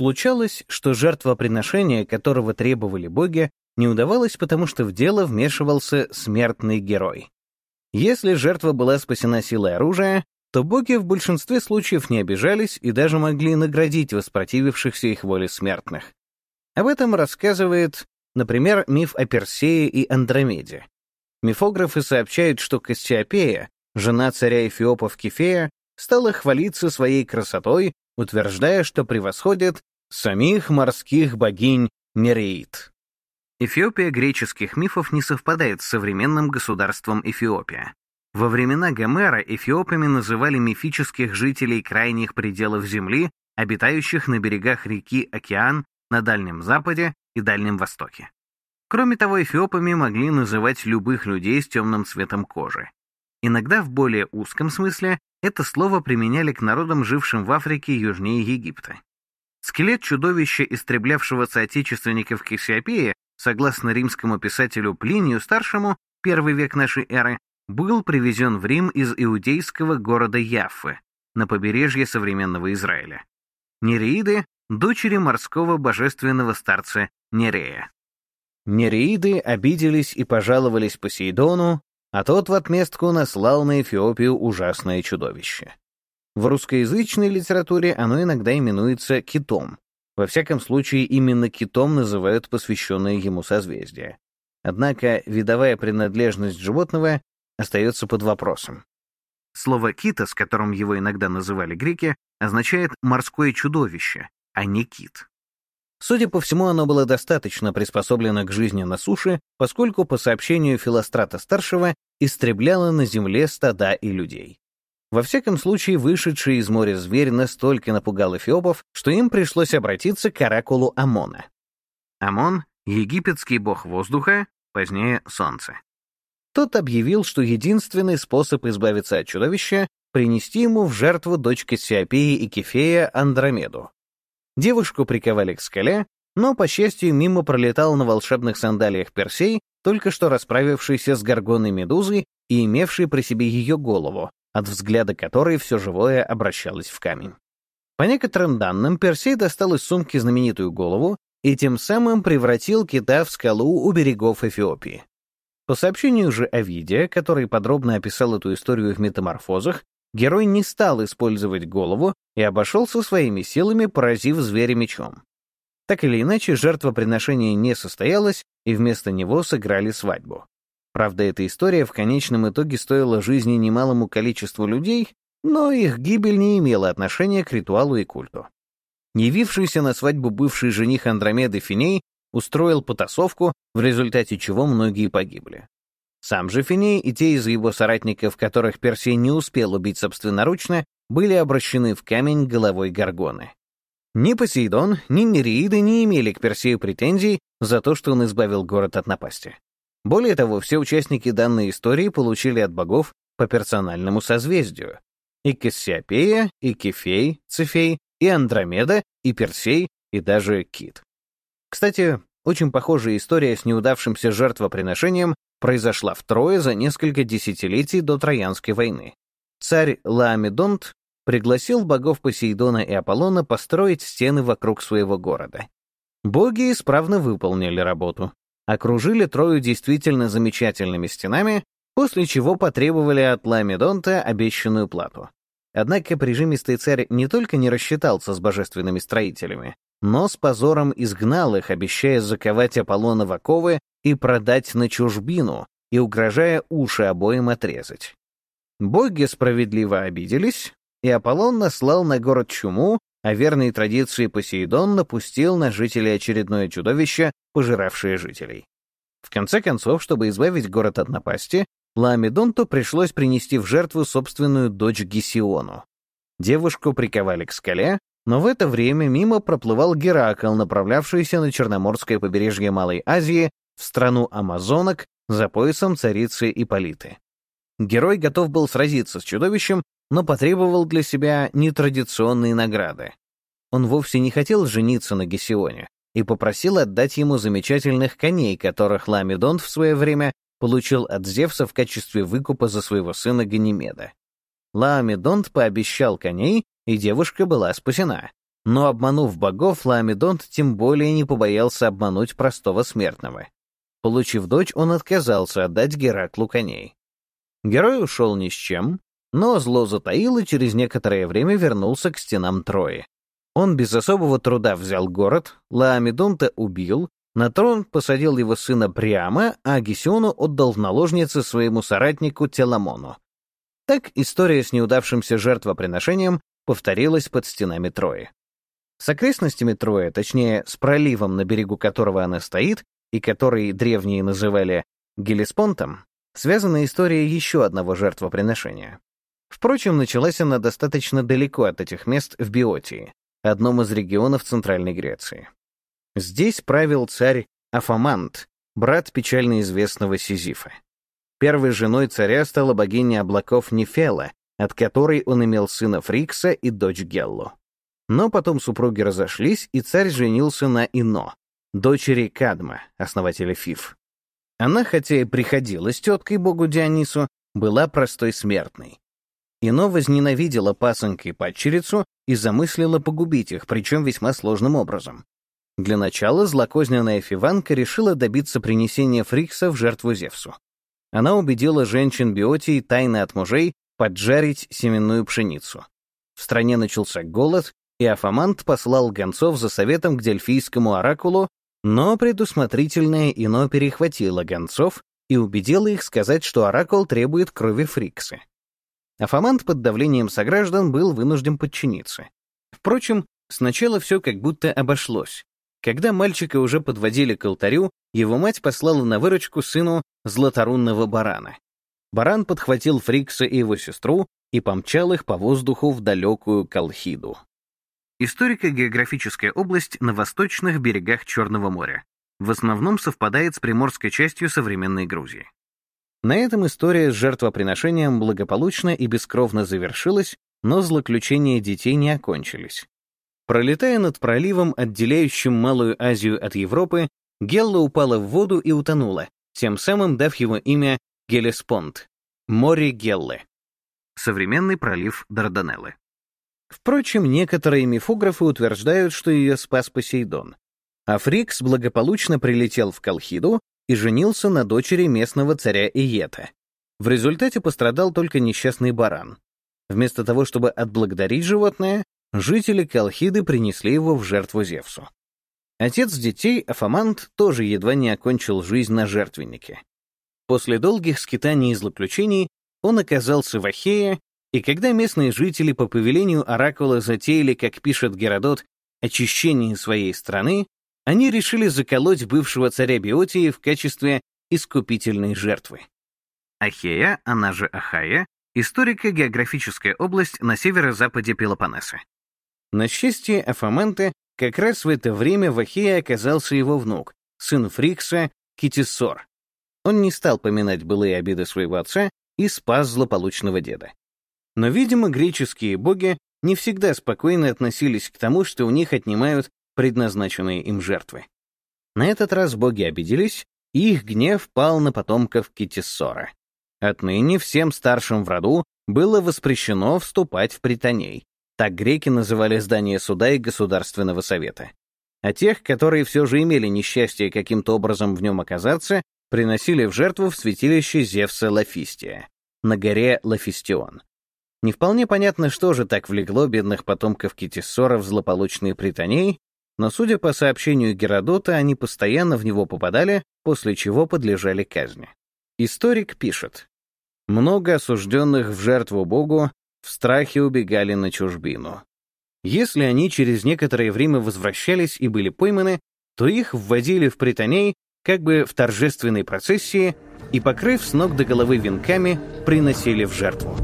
Случалось, что жертвоприношение, которого требовали боги, не удавалось, потому что в дело вмешивался смертный герой. Если жертва была спасена силой оружия, то боги в большинстве случаев не обижались и даже могли наградить воспротивившихся их воле смертных. Об этом рассказывает, например, миф о Персее и Андромеде. Мифографы сообщают, что Кассиопея, жена царя Эфиопов Кефея, стала хвалиться своей красотой, утверждая, что превосходит самих морских богинь Нереид. Эфиопия греческих мифов не совпадает с современным государством Эфиопия. Во времена Гомера эфиопами называли мифических жителей крайних пределов Земли, обитающих на берегах реки Океан на Дальнем Западе и Дальнем Востоке. Кроме того, эфиопами могли называть любых людей с темным цветом кожи. Иногда в более узком смысле это слово применяли к народам, жившим в Африке южнее Египта. Скелет чудовища, истреблявшего соотечественников Кассиопеи, согласно римскому писателю Плинию Старшему, первый век нашей эры, был привезен в Рим из иудейского города Яффы на побережье современного Израиля. Нереиды — дочери морского божественного старца Нерея. Нереиды обиделись и пожаловались Посейдону, а тот в отместку наслал на Эфиопию ужасное чудовище. В русскоязычной литературе оно иногда именуется китом. Во всяком случае, именно китом называют посвященное ему созвездие. Однако видовая принадлежность животного остается под вопросом. Слово «кита», с которым его иногда называли греки, означает «морское чудовище», а не «кит». Судя по всему, оно было достаточно приспособлено к жизни на суше, поскольку, по сообщению Филострата-старшего, истребляло на земле стада и людей. Во всяком случае, вышедший из моря зверь настолько напугал эфиопов, что им пришлось обратиться к оракулу Амона. Амон — египетский бог воздуха, позднее — солнце. Тот объявил, что единственный способ избавиться от чудовища — принести ему в жертву дочь Кассиопеи и Кефея Андромеду. Девушку приковали к скале, но, по счастью, мимо пролетал на волшебных сандалиях Персей, только что расправившийся с горгоной Медузой и имевший при себе ее голову, от взгляда которой все живое обращалось в камень. По некоторым данным, Персей достал из сумки знаменитую голову и тем самым превратил кита в скалу у берегов Эфиопии. По сообщению же Овидия, который подробно описал эту историю в «Метаморфозах», герой не стал использовать голову и обошелся своими силами, поразив зверя мечом. Так или иначе, жертвоприношение не состоялось, и вместо него сыграли свадьбу. Правда, эта история в конечном итоге стоила жизни немалому количеству людей, но их гибель не имела отношения к ритуалу и культу. Явившийся на свадьбу бывший жених Андромеды Финей устроил потасовку, в результате чего многие погибли. Сам же Финей и те из его соратников, которых Персей не успел убить собственноручно, были обращены в камень головой Гаргоны. Ни Посейдон, ни Нереиды не имели к Персею претензий за то, что он избавил город от напасти. Более того, все участники данной истории получили от богов по персональному созвездию. И Кассиопея, и Кефей, Цефей, и Андромеда, и Персей, и даже Кит. Кстати, очень похожая история с неудавшимся жертвоприношением произошла втрое за несколько десятилетий до Троянской войны. Царь Лаомедонт пригласил богов Посейдона и Аполлона построить стены вокруг своего города. Боги исправно выполнили работу окружили Трою действительно замечательными стенами, после чего потребовали от Ламедонта обещанную плату. Однако прижимистый царь не только не рассчитался с божественными строителями, но с позором изгнал их, обещая заковать Аполлона в оковы и продать на чужбину, и угрожая уши обоим отрезать. Боги справедливо обиделись, и Аполлон наслал на город чуму, а верной традиции Посейдон напустил на жителей очередное чудовище, пожиравшее жителей. В конце концов, чтобы избавить город от напасти, Ламедонту пришлось принести в жертву собственную дочь Гесиону. Девушку приковали к скале, но в это время мимо проплывал Геракл, направлявшийся на Черноморское побережье Малой Азии, в страну амазонок, за поясом царицы Иполиты. Герой готов был сразиться с чудовищем, но потребовал для себя нетрадиционные награды. Он вовсе не хотел жениться на Гесионе и попросил отдать ему замечательных коней, которых Ламедонт в свое время получил от Зевса в качестве выкупа за своего сына Ганимеда. Ламедонт пообещал коней, и девушка была спасена. но обманув богов, Ламедонт тем более не побоялся обмануть простого смертного. Получив дочь, он отказался отдать Гераклу коней. Герой ушел ни с чем, но зло затаил и через некоторое время вернулся к стенам Трои. Он без особого труда взял город, Лаамедонта убил, на трон посадил его сына прямо, а Гесиону отдал в наложницы своему соратнику Теламону. Так история с неудавшимся жертвоприношением повторилась под стенами Трои. С окрестностями Трои, точнее, с проливом, на берегу которого она стоит, и который древние называли Гелеспонтом, связана история еще одного жертвоприношения. Впрочем, началась она достаточно далеко от этих мест в Биотии, одном из регионов Центральной Греции. Здесь правил царь Афамант, брат печально известного Сизифа. Первой женой царя стала богиня облаков Нефела, от которой он имел сына Фрикса и дочь Геллу. Но потом супруги разошлись, и царь женился на Ино, дочери Кадма, основателя Фиф. Она, хотя и приходилась теткой богу Дионису, была простой смертной. Ино возненавидела пасынка и падчерицу и замыслила погубить их, причем весьма сложным образом. Для начала злокозненная Фиванка решила добиться принесения Фрикса в жертву Зевсу. Она убедила женщин Биотии тайно от мужей поджарить семенную пшеницу. В стране начался голод, и Афамант послал гонцов за советом к дельфийскому оракулу, но предусмотрительная Ино перехватила гонцов и убедила их сказать, что оракул требует крови Фриксы. Афамант под давлением сограждан был вынужден подчиниться. Впрочем, сначала все как будто обошлось. Когда мальчика уже подводили к алтарю, его мать послала на выручку сыну златорунного барана. Баран подхватил Фрикса и его сестру и помчал их по воздуху в далекую Колхиду. Историко-географическая область на восточных берегах Черного моря. В основном совпадает с приморской частью современной Грузии. На этом история с жертвоприношением благополучно и бескровно завершилась, но злоключения детей не окончились. Пролетая над проливом, отделяющим Малую Азию от Европы, Гелла упала в воду и утонула, тем самым дав его имя Гелеспонд — море Геллы. Современный пролив Дарданеллы. Впрочем, некоторые мифографы утверждают, что ее спас Посейдон. А Фрикс благополучно прилетел в Колхиду и женился на дочери местного царя Иета. В результате пострадал только несчастный баран. Вместо того, чтобы отблагодарить животное, жители Колхиды принесли его в жертву Зевсу. Отец детей, Афамант, тоже едва не окончил жизнь на жертвеннике. После долгих скитаний и злоключений он оказался в Ахее, и когда местные жители по повелению Оракула затеяли, как пишет Геродот, очищение своей страны, они решили заколоть бывшего царя Биотии в качестве искупительной жертвы. Ахея, она же Ахая, историко-географическая область на северо-западе Пелопоннеса. На счастье Афаменте, как раз в это время в Ахее оказался его внук, сын Фрикса, Китисор. Он не стал поминать былые обиды своего отца и спас злополучного деда. Но, видимо, греческие боги не всегда спокойно относились к тому, что у них отнимают предназначенные им жертвы. На этот раз боги обиделись, и их гнев пал на потомков Китиссора. Отныне всем старшим в роду было воспрещено вступать в притоней, так греки называли здание суда и Государственного совета. А тех, которые все же имели несчастье каким-то образом в нем оказаться, приносили в жертву в святилище Зевса Лафистия, на горе Лафистион. Не вполне понятно, что же так влекло бедных потомков Китиссора в злополучные притоней, но, судя по сообщению Геродота, они постоянно в него попадали, после чего подлежали казни. Историк пишет, «Много осужденных в жертву Богу в страхе убегали на чужбину. Если они через некоторое время возвращались и были пойманы, то их вводили в притоней как бы в торжественной процессии и, покрыв с ног до головы венками, приносили в жертву.